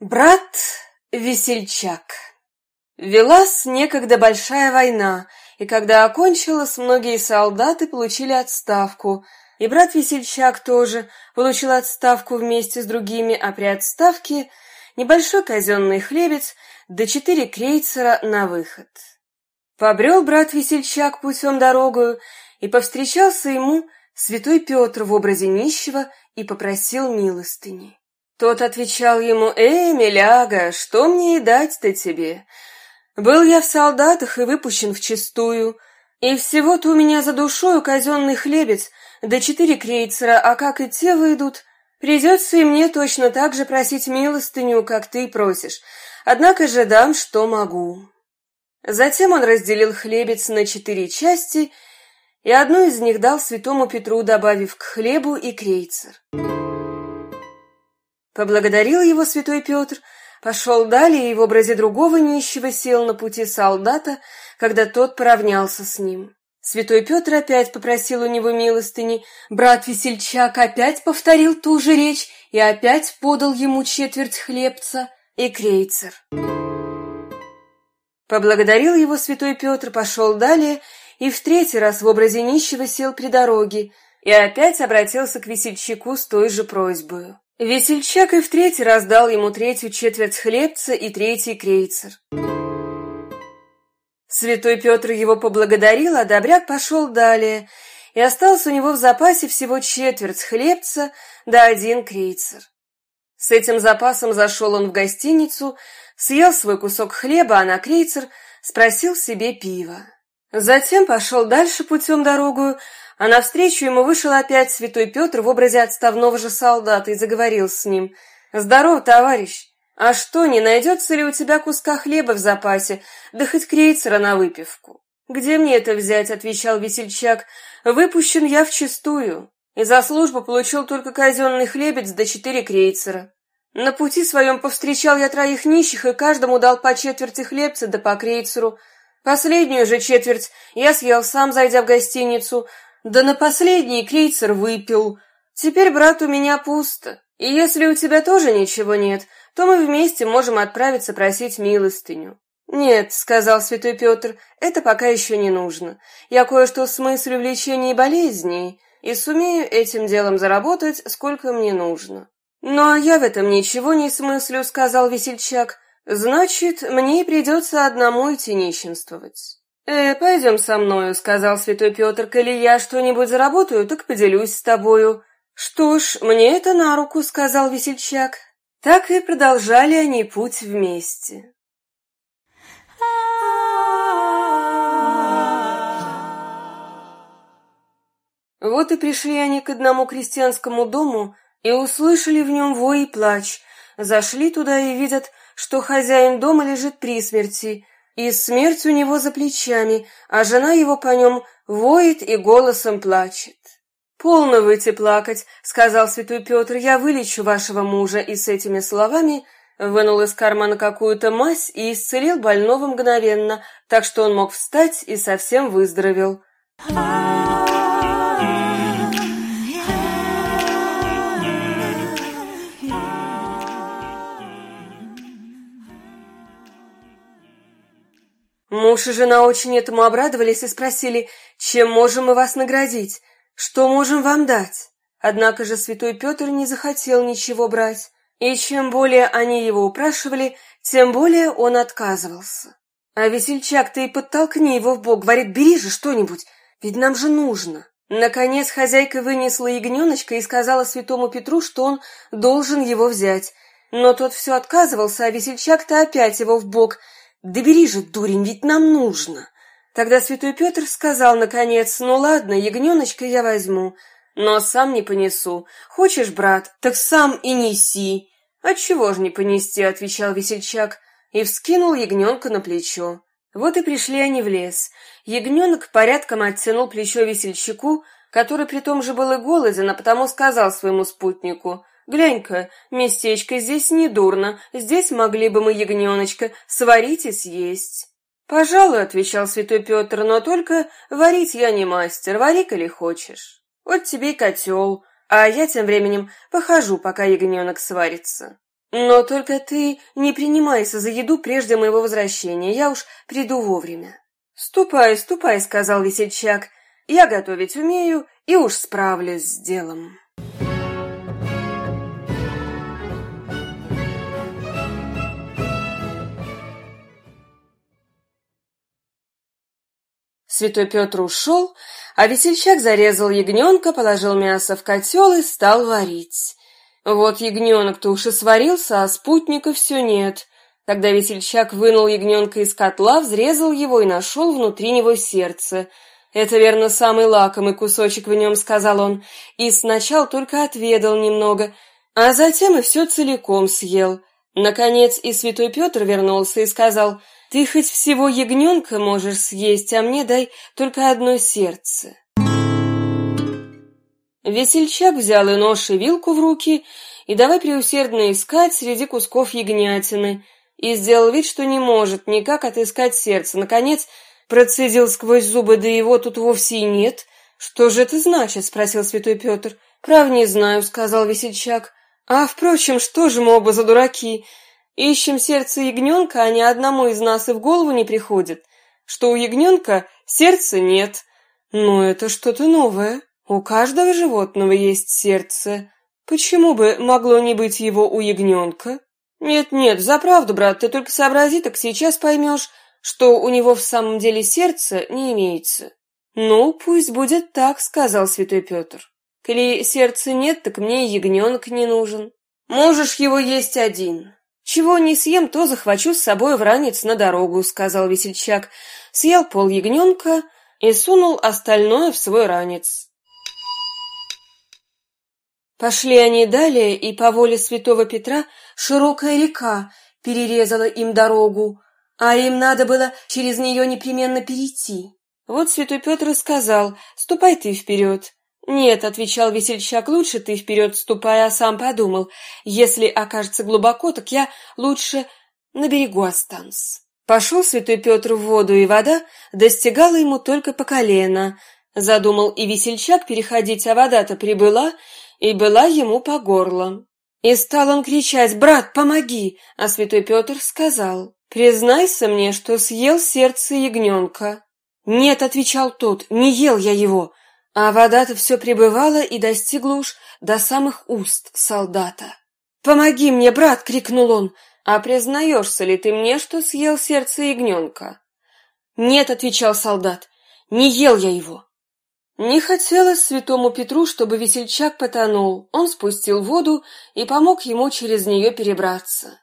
Брат Весельчак Велась некогда большая война, и когда окончилась, многие солдаты получили отставку, и брат Весельчак тоже получил отставку вместе с другими, а при отставке небольшой казенный хлебец да четыре крейцера на выход. Побрел брат Весельчак путем дорогою, и повстречался ему святой Петр в образе нищего и попросил милостыни. Тот отвечал ему, «Эй, миляга, что мне и дать-то тебе? Был я в солдатах и выпущен в чистую, и всего-то у меня за душою казенный хлебец, да четыре крейцера, а как и те выйдут, придется и мне точно так же просить милостыню, как ты просишь, однако же дам, что могу». Затем он разделил хлебец на четыре части, и одну из них дал святому Петру, добавив к хлебу и крейцер. Поблагодарил его святой Петр, пошел далее и в образе другого нищего сел на пути солдата, когда тот поравнялся с ним. Святой Петр опять попросил у него милостыни, брат Весельчак опять повторил ту же речь и опять подал ему четверть хлебца и крейцер. Поблагодарил его святой Петр, пошел далее и в третий раз в образе нищего сел при дороге и опять обратился к весельчаку с той же просьбой. Весельчак и в третий раз дал ему третью четверть хлебца и третий крейцер. Святой Петр его поблагодарил, а Добряк пошел далее, и остался у него в запасе всего четверть хлебца да один крейцер. С этим запасом зашел он в гостиницу, съел свой кусок хлеба, а на крейцер спросил себе пива. Затем пошел дальше путем дорогу, а навстречу ему вышел опять святой Петр в образе отставного же солдата и заговорил с ним. «Здоров, товарищ! А что, не найдется ли у тебя куска хлеба в запасе, да хоть крейцера на выпивку?» «Где мне это взять?» — отвечал весельчак. «Выпущен я вчистую, и за службу получил только казенный хлебец да четыре крейцера. На пути своем повстречал я троих нищих, и каждому дал по четверти хлебца да по крейцеру. Последнюю же четверть я съел сам, зайдя в гостиницу, да на последний крейцер выпил. Теперь, брат, у меня пусто. И если у тебя тоже ничего нет, то мы вместе можем отправиться просить милостыню. «Нет», — сказал святой Петр, — «это пока еще не нужно. Я кое-что смыслю в лечении болезней и сумею этим делом заработать, сколько мне нужно». «Ну, а я в этом ничего не смыслю», — сказал весельчак. «Значит, мне придется одному идти нищенствовать». «Э, пойдем со мною», — сказал святой Петр, «коли я что-нибудь заработаю, так поделюсь с тобою». «Что ж, мне это на руку», — сказал весельчак. Так и продолжали они путь вместе. Вот и пришли они к одному крестьянскому дому и услышали в нем вой и плач. Зашли туда и видят, что хозяин дома лежит при смерти, и смерть у него за плечами, а жена его по нем воет и голосом плачет. «Полно выйти плакать», — сказал святой Петр, — «я вылечу вашего мужа», и с этими словами вынул из кармана какую-то мазь и исцелил больного мгновенно, так что он мог встать и совсем выздоровел. Муж и жена очень этому обрадовались и спросили, чем можем мы вас наградить, что можем вам дать. Однако же святой Петр не захотел ничего брать, и чем более они его упрашивали, тем более он отказывался. А весельчак, ты и подтолкни его в бок, говорит, бери же что-нибудь, ведь нам же нужно. Наконец хозяйка вынесла ягненочка и сказала святому Петру, что он должен его взять. Но тот все отказывался, а весельчак-то опять его в бок – да бери же, дурень, ведь нам нужно. Тогда святой Петр сказал, наконец, ну ладно, ягненочка я возьму, но сам не понесу. Хочешь, брат, так сам и неси. Отчего ж не понести, отвечал весельчак, и вскинул ягненка на плечо. Вот и пришли они в лес. Ягненок порядком оттянул плечо весельчаку, который при том же был и голоден, а потому сказал своему спутнику — Глянь-ка, местечко здесь не дурно, здесь могли бы мы ягненочка сварить и съесть. «Пожалуй», — отвечал святой Петр, — «но только варить я не мастер, вари, коли хочешь. Вот тебе и котел, а я тем временем похожу, пока ягненок сварится». Но только ты не принимайся за еду прежде моего возвращения, я уж приду вовремя. Ступай, ступай, сказал весельчак, я готовить умею и уж справлюсь с делом. Святой Петр ушел, а весельчак зарезал ягненка, положил мясо в котел и стал варить. Вот ягненок-то уж и сварился, а спутника все нет. Тогда весельчак вынул ягненка из котла, взрезал его и нашел внутри него сердце. «Это, верно, самый лакомый кусочек в нем», — сказал он, и сначала только отведал немного, а затем и все целиком съел. Наконец и святой Петр вернулся и сказал — ты хоть всего ягненка можешь съесть, а мне дай только одно сердце. Весельчак взял и нож, и вилку в руки, и давай преусердно искать среди кусков ягнятины, и сделал вид, что не может никак отыскать сердце. Наконец процедил сквозь зубы, да его тут вовсе и нет. «Что же это значит?» — спросил святой Петр. «Прав не знаю», — сказал весельчак. «А, впрочем, что же мы оба за дураки? Ищем сердце ягненка, а ни одному из нас и в голову не приходит, что у ягненка сердца нет. Но это что-то новое. У каждого животного есть сердце. Почему бы могло не быть его у ягненка? Нет-нет, за правду, брат, ты только сообрази, так сейчас поймешь, что у него в самом деле сердце не имеется. Ну, пусть будет так, сказал святой Петр. Коли сердца нет, так мне ягненок не нужен. Можешь его есть один, «Чего не съем, то захвачу с собой в ранец на дорогу», — сказал весельчак. Съел пол ягненка и сунул остальное в свой ранец. Пошли они далее, и по воле святого Петра широкая река перерезала им дорогу, а им надо было через нее непременно перейти. Вот святой Петр и сказал, «Ступай ты вперед». «Нет», — отвечал весельчак, — «лучше ты вперед ступай, а сам подумал. Если окажется глубоко, так я лучше на берегу останусь». Пошел святой Петр в воду, и вода достигала ему только по колено. Задумал и весельчак переходить, а вода-то прибыла, и была ему по горло. И стал он кричать «Брат, помоги!» А святой Петр сказал «Признайся мне, что съел сердце ягненка». «Нет», — отвечал тот, — «не ел я его, а вода-то все прибывала и достигла уж до самых уст солдата. «Помоги мне, брат!» — крикнул он. «А признаешься ли ты мне, что съел сердце ягненка?» «Нет», — отвечал солдат, — «не ел я его». Не хотелось святому Петру, чтобы весельчак потонул. Он спустил воду и помог ему через нее перебраться.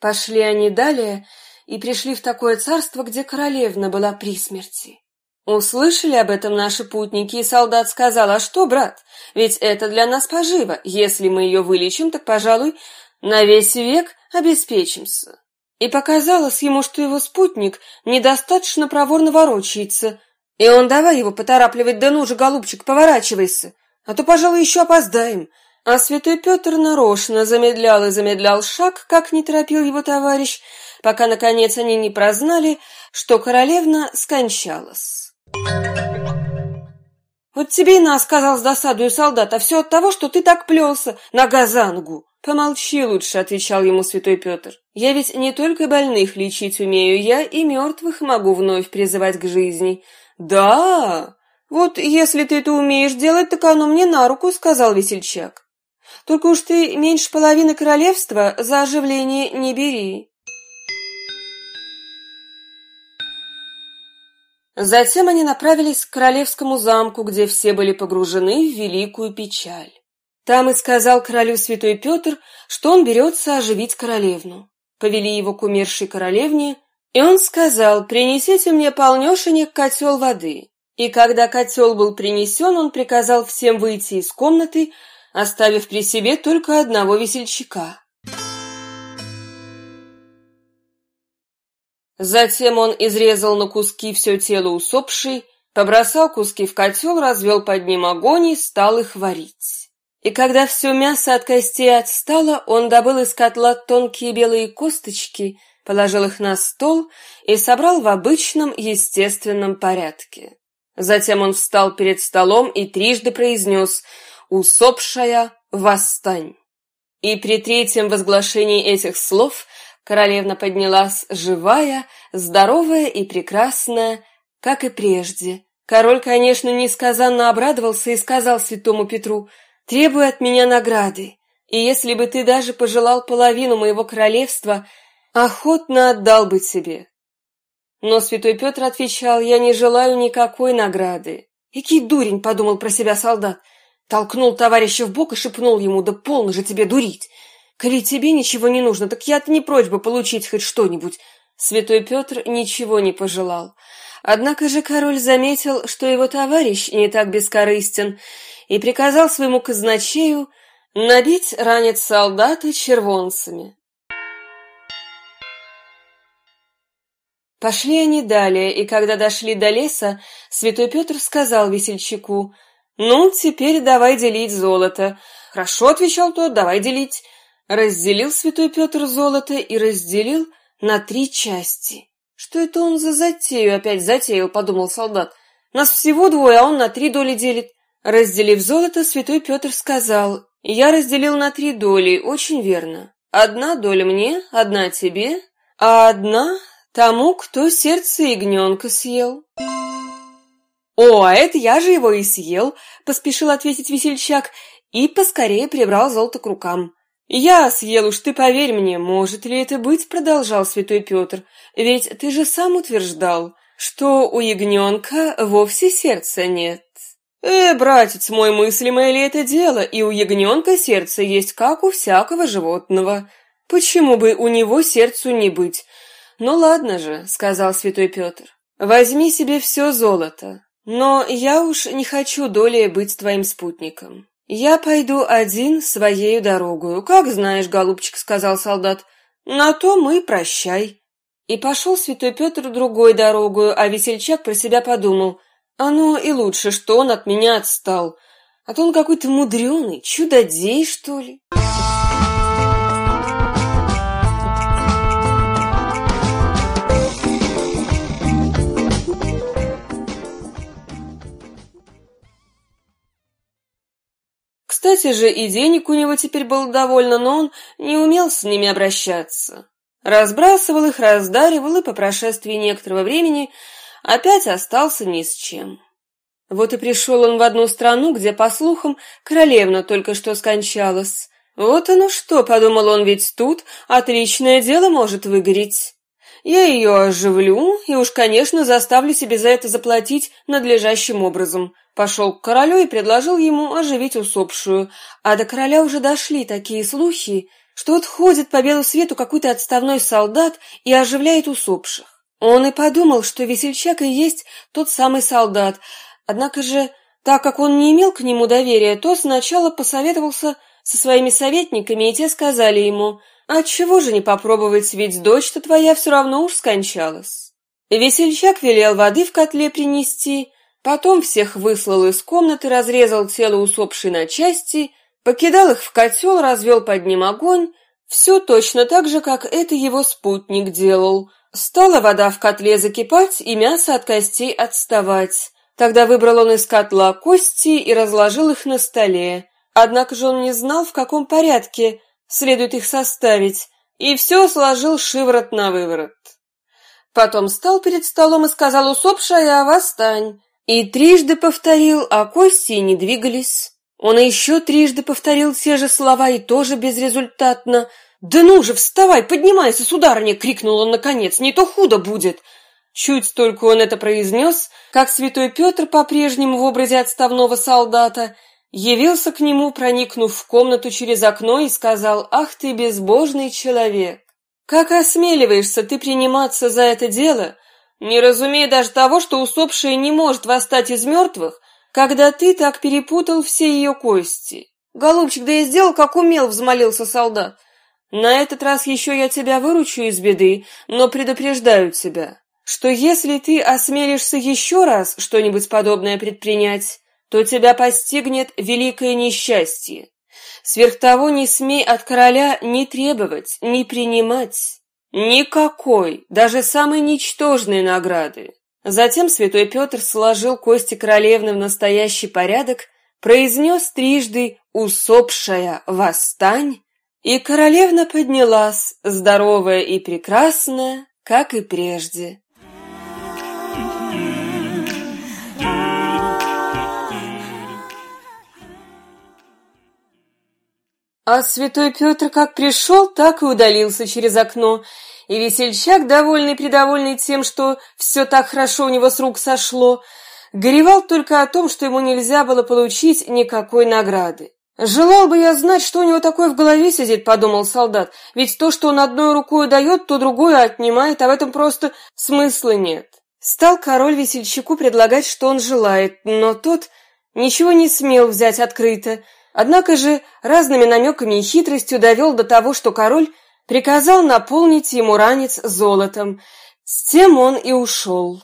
Пошли они далее, и пришли в такое царство, где королевна была при смерти. Услышали об этом наши путники, и солдат сказал, «А что, брат, ведь это для нас поживо. Если мы ее вылечим, так, пожалуй, на весь век обеспечимся». И показалось ему, что его спутник недостаточно проворно ворочается, и он давай его поторапливать, да ну же, голубчик, поворачивайся, а то, пожалуй, еще опоздаем. А святой Петр нарочно замедлял и замедлял шаг, как не торопил его товарищ, пока, наконец, они не прознали, что королевна скончалась. «Вот тебе и на, — сказал с досадою солдат, — а все от того, что ты так плелся на газангу». «Помолчи лучше», — отвечал ему святой Петр. «Я ведь не только больных лечить умею, я и мертвых могу вновь призывать к жизни». «Да, вот если ты это умеешь делать, так оно мне на руку», — сказал весельчак. «Только уж ты меньше половины королевства за оживление не бери». Затем они направились к королевскому замку, где все были погружены в великую печаль. Там и сказал королю святой Петр, что он берется оживить королевну. Повели его к умершей королевне, и он сказал, принесите мне полнешенек котел воды. И когда котел был принесен, он приказал всем выйти из комнаты, оставив при себе только одного весельчака. Затем он изрезал на куски все тело усопшей, побросал куски в котел, развел под ним огонь и стал их варить. И когда все мясо от костей отстало, он добыл из котла тонкие белые косточки, положил их на стол и собрал в обычном естественном порядке. Затем он встал перед столом и трижды произнес «Усопшая, восстань!». И при третьем возглашении этих слов королевна поднялась живая, здоровая и прекрасная, как и прежде. Король, конечно, несказанно обрадовался и сказал святому Петру «Требуй от меня награды, и если бы ты даже пожелал половину моего королевства, охотно отдал бы тебе». Но святой Петр отвечал «Я не желаю никакой награды». «Який дурень!» — подумал про себя солдат. Толкнул товарища в бок и шепнул ему, да полно же тебе дурить. Коли тебе ничего не нужно, так я-то не прочь бы получить хоть что-нибудь. Святой Петр ничего не пожелал. Однако же король заметил, что его товарищ не так бескорыстен, и приказал своему казначею набить ранец солдата червонцами. Пошли они далее, и когда дошли до леса, святой Петр сказал весельчаку — «Ну, теперь давай делить золото». «Хорошо», — отвечал тот, — «давай делить». Разделил святой Петр золото и разделил на три части. «Что это он за затею опять затеял?» — подумал солдат. «Нас всего двое, а он на три доли делит». Разделив золото, святой Петр сказал, «Я разделил на три доли, очень верно. Одна доля мне, одна тебе, а одна тому, кто сердце ягненка съел». «О, а это я же его и съел», — поспешил ответить весельчак и поскорее прибрал золото к рукам. «Я съел уж, ты поверь мне, может ли это быть?» — продолжал святой Петр. «Ведь ты же сам утверждал, что у ягненка вовсе сердца нет». «Э, братец мой, мыслимое ли это дело, и у ягненка сердце есть, как у всякого животного. Почему бы у него сердцу не быть?» «Ну ладно же», — сказал святой Петр, — «возьми себе все золото, но я уж не хочу долей быть твоим спутником. Я пойду один своею дорогою. Как знаешь, голубчик, сказал солдат. На то мы прощай. И пошел святой Петр другой дорогою, а весельчак про себя подумал. Оно и лучше, что он от меня отстал. А то он какой-то мудреный, чудодей, что ли. Кстати же, и денег у него теперь было довольно, но он не умел с ними обращаться. Разбрасывал их, раздаривал, и по прошествии некоторого времени опять остался ни с чем. Вот и пришел он в одну страну, где, по слухам, королевна только что скончалась. Вот оно что, подумал он, ведь тут отличное дело может выгореть. Я ее оживлю и уж, конечно, заставлю себе за это заплатить надлежащим образом. Пошел к королю и предложил ему оживить усопшую, а до короля уже дошли такие слухи, что вот ходит по белу свету какой-то отставной солдат и оживляет усопших. Он и подумал, что весельчак и есть тот самый солдат, однако же, так как он не имел к нему доверия, то сначала посоветовался со своими советниками, и те сказали ему – «Отчего же не попробовать, ведь дочь-то твоя все равно уж скончалась». Весельчак велел воды в котле принести, потом всех выслал из комнаты, разрезал тело усопшей на части, покидал их в котел, развел под ним огонь, все точно так же, как это его спутник делал. Стала вода в котле закипать и мясо от костей отставать. Тогда выбрал он из котла кости и разложил их на столе. Однако же он не знал, в каком порядке следует их составить, и все сложил шиворот на выворот. Потом стал перед столом и сказал «Усопшая, восстань!» И трижды повторил, а кости не двигались. Он еще трижды повторил те же слова и тоже безрезультатно. «Да ну же, вставай, поднимайся, сударыня!» — крикнул он наконец. «Не то худо будет!» Чуть только он это произнес, как святой Петр, по-прежнему в образе отставного солдата, явился к нему, проникнув в комнату через окно и сказал «Ах ты, безбожный человек! Как осмеливаешься ты приниматься за это дело, не разумея даже того, что усопшая не может восстать из мертвых, когда ты так перепутал все ее кости?» «Голубчик, да я сделал, как умел», — взмолился солдат. «На этот раз еще я тебя выручу из беды, но предупреждаю тебя, что если ты осмелишься еще раз что-нибудь подобное предпринять, то тебя постигнет великое несчастье. Сверх того не смей от короля ни требовать, ни принимать никакой, даже самой ничтожной награды. Затем святой Петр сложил кости королевны в настоящий порядок, произнес трижды «усопшая, восстань», и королевна поднялась, здоровая и прекрасная, как и прежде. А святой Петр как пришел, так и удалился через окно, и весельчак, довольный-предовольный тем, что все так хорошо у него с рук сошло, горевал только о том, что ему нельзя было получить никакой награды. «Желал бы я знать, что у него такое в голове сидит», — подумал солдат, «ведь то, что он одной рукой дает, то другую отнимает, а в этом просто смысла нет». Стал король весельчаку предлагать, что он желает, но тот ничего не смел взять открыто, Однако же разными намеками и хитростью довел до того, что король приказал наполнить ему ранец золотом. С тем он и ушел.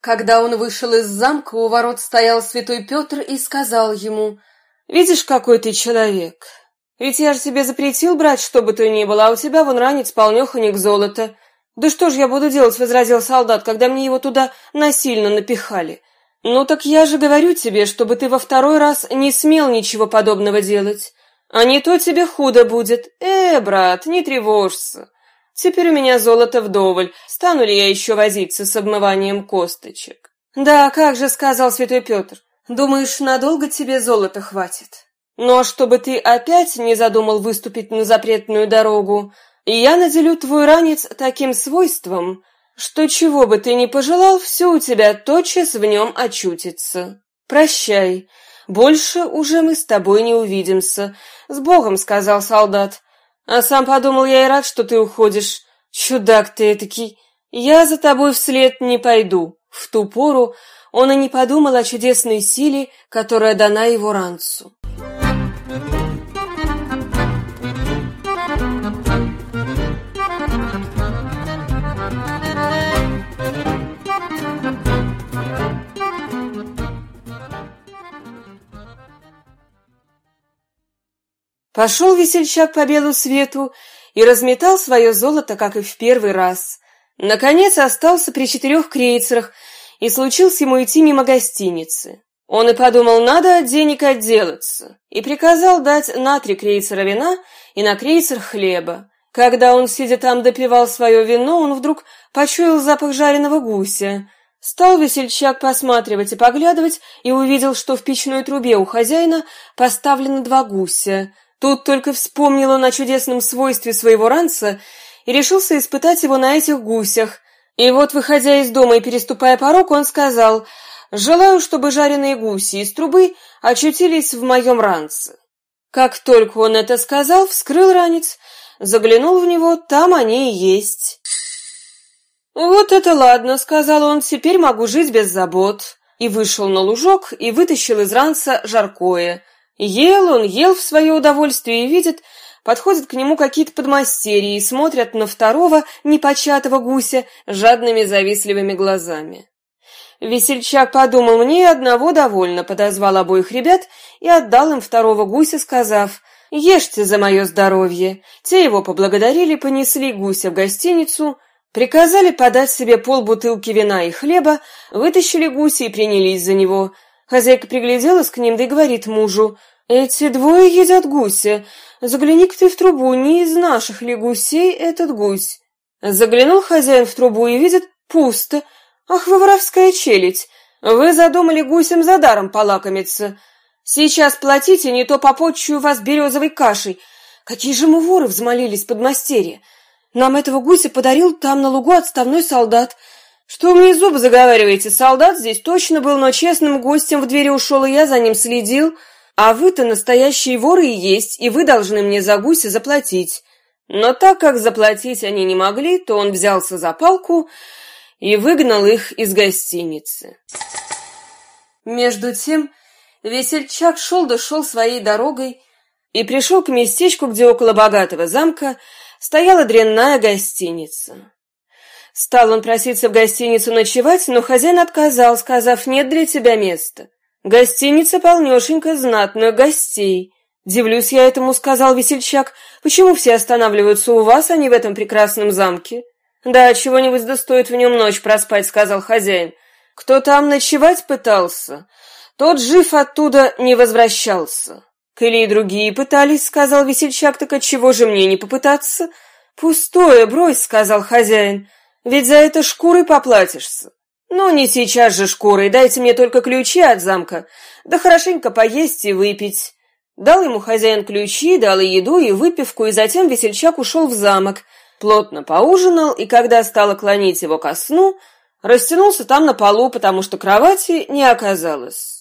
Когда он вышел из замка, у ворот стоял святой Петр и сказал ему, «Видишь, какой ты человек? Ведь я же тебе запретил брать, что бы то ни было, а у тебя вон ранец полнеханик золота». «Да что ж я буду делать?» — возразил солдат, когда мне его туда насильно напихали. «Ну так я же говорю тебе, чтобы ты во второй раз не смел ничего подобного делать. А не то тебе худо будет. Э, брат, не тревожься. Теперь у меня золото вдоволь. Стану ли я еще возиться с обмыванием косточек?» «Да, как же», — сказал святой Петр. «Думаешь, надолго тебе золота хватит?» «Но чтобы ты опять не задумал выступить на запретную дорогу, я наделю твой ранец таким свойством, что чего бы ты ни пожелал, все у тебя тотчас в нем очутится. Прощай, больше уже мы с тобой не увидимся. С Богом, сказал солдат. А сам подумал я и рад, что ты уходишь. Чудак ты этакий. Я за тобой вслед не пойду. В ту пору он и не подумал о чудесной силе, которая дана его ранцу. Пошел весельчак по белу свету и разметал свое золото, как и в первый раз. Наконец остался при четырех крейцерах, и случилось ему идти мимо гостиницы. Он и подумал, надо от денег отделаться, и приказал дать на три крейцера вина и на крейцер хлеба. Когда он, сидя там, допивал свое вино, он вдруг почуял запах жареного гуся. Стал весельчак посматривать и поглядывать, и увидел, что в печной трубе у хозяина поставлены два гуся — Тут только вспомнил он о чудесном свойстве своего ранца и решился испытать его на этих гусях. И вот, выходя из дома и переступая порог, он сказал, «Желаю, чтобы жареные гуси из трубы очутились в моем ранце». Как только он это сказал, вскрыл ранец, заглянул в него, там они и есть. «Вот это ладно», — сказал он, — «теперь могу жить без забот». И вышел на лужок и вытащил из ранца жаркое — Ел он, ел в свое удовольствие и видит, подходят к нему какие-то подмастерья и смотрят на второго непочатого гуся жадными завистливыми глазами. Весельчак подумал, мне одного довольно, подозвал обоих ребят и отдал им второго гуся, сказав, «Ешьте за мое здоровье». Те его поблагодарили, понесли гуся в гостиницу, приказали подать себе полбутылки вина и хлеба, вытащили гуся и принялись за него – Хозяйка пригляделась к ним, да и говорит мужу, «Эти двое едят гуся. Загляни-ка ты в трубу, не из наших ли гусей этот гусь?» Заглянул хозяин в трубу и видит, пусто. «Ах вы воровская челядь! Вы задумали гусем за даром полакомиться. Сейчас платите, не то попотчую вас березовой кашей. Какие же мы воры взмолились подмастерье! Нам этого гуся подарил там на лугу отставной солдат». «Что мне зубы заговариваете? Солдат здесь точно был, но честным гостем в двери ушел, и я за ним следил. А вы-то настоящие воры и есть, и вы должны мне за гуся заплатить». Но так как заплатить они не могли, то он взялся за палку и выгнал их из гостиницы. Между тем весельчак шел да шел своей дорогой и пришел к местечку, где около богатого замка стояла дрянная гостиница. Стал он проситься в гостиницу ночевать, но хозяин отказал, сказав, нет для тебя места. Гостиница полнешенько знатных гостей. Дивлюсь я этому, сказал весельчак, почему все останавливаются у вас, а не в этом прекрасном замке? «Да, чего-нибудь да стоит в нем ночь проспать», — сказал хозяин. «Кто там ночевать пытался, тот жив оттуда не возвращался». «Коли и другие пытались», — сказал весельчак, «так отчего же мне не попытаться?» «Пустое, брось», — сказал хозяин, «ведь за это шкурой поплатишься». «Ну, не сейчас же шкурой, дайте мне только ключи от замка, да хорошенько поесть и выпить». Дал ему хозяин ключи, дал и еду, и выпивку, и затем весельчак ушел в замок, плотно поужинал, и когда стало клонить его ко сну, растянулся там на полу, потому что кровати не оказалось.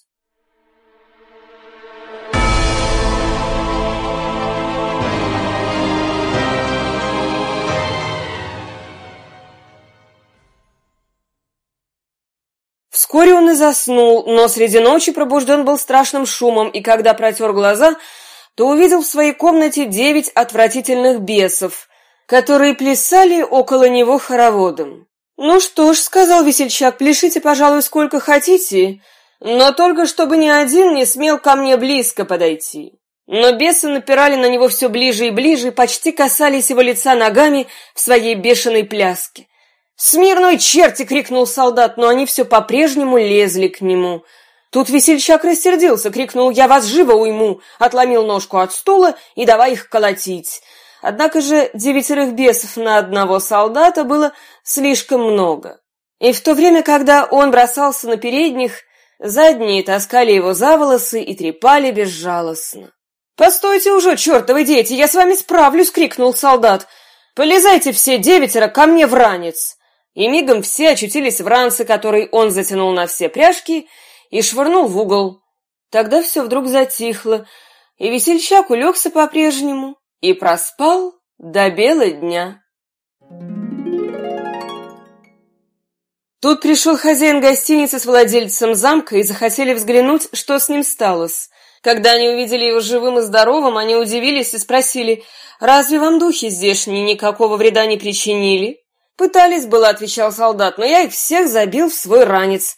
Вскоре он и заснул, но среди ночи пробужден был страшным шумом, и когда протер глаза, то увидел в своей комнате девять отвратительных бесов, которые плясали около него хороводом. «Ну что ж», — сказал весельчак, — «пляшите, пожалуй, сколько хотите, но только чтобы ни один не смел ко мне близко подойти». Но бесы напирали на него все ближе и ближе, почти касались его лица ногами в своей бешеной пляске. «Смирной черти!» — крикнул солдат, но они все по-прежнему лезли к нему. Тут весельчак рассердился, крикнул «Я вас живо уйму!» Отломил ножку от стула и давай их колотить. Однако же девятерых бесов на одного солдата было слишком много. И в то время, когда он бросался на передних, задние таскали его за волосы и трепали безжалостно. «Постойте уже, чертовы дети, я с вами справлюсь!» — крикнул солдат. «Полезайте все девятеро ко мне в ранец!» И мигом все очутились в ранце, который он затянул на все пряжки и швырнул в угол. Тогда все вдруг затихло, и весельчак улегся по-прежнему и проспал до бела дня. Тут пришел хозяин гостиницы с владельцем замка и захотели взглянуть, что с ним сталось. Когда они увидели его живым и здоровым, они удивились и спросили, «Разве вам духи здешние никакого вреда не причинили?» «Пытались было», — отвечал солдат, — «но я их всех забил в свой ранец.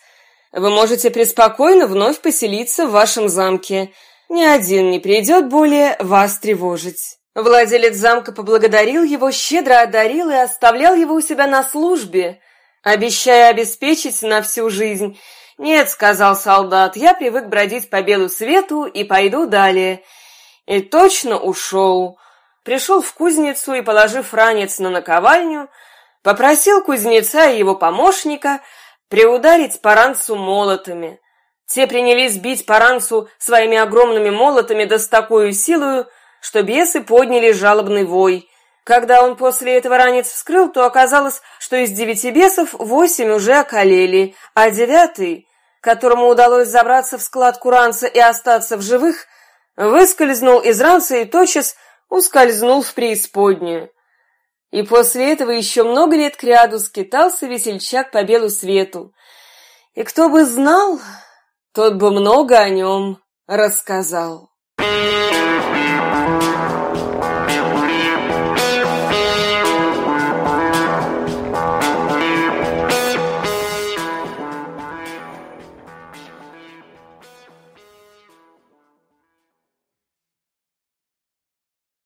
Вы можете преспокойно вновь поселиться в вашем замке. Ни один не придет более вас тревожить». Владелец замка поблагодарил его, щедро одарил и оставлял его у себя на службе, обещая обеспечить на всю жизнь. «Нет», — сказал солдат, — «я привык бродить по белу свету и пойду далее». И точно ушел. Пришел в кузницу и, положив ранец на наковальню, — Попросил кузнеца и его помощника приударить Паранцу молотами. Те принялись бить Паранцу своими огромными молотами да с такой силою, что бесы подняли жалобный вой. Когда он после этого ранец вскрыл, то оказалось, что из девяти бесов восемь уже околели, а девятый, которому удалось забраться в складку ранца и остаться в живых, выскользнул из ранца и тотчас ускользнул в преисподнюю. И после этого еще много лет кряду скитался весельчак по белу свету. И кто бы знал, тот бы много о нем рассказал.